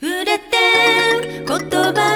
触れて言葉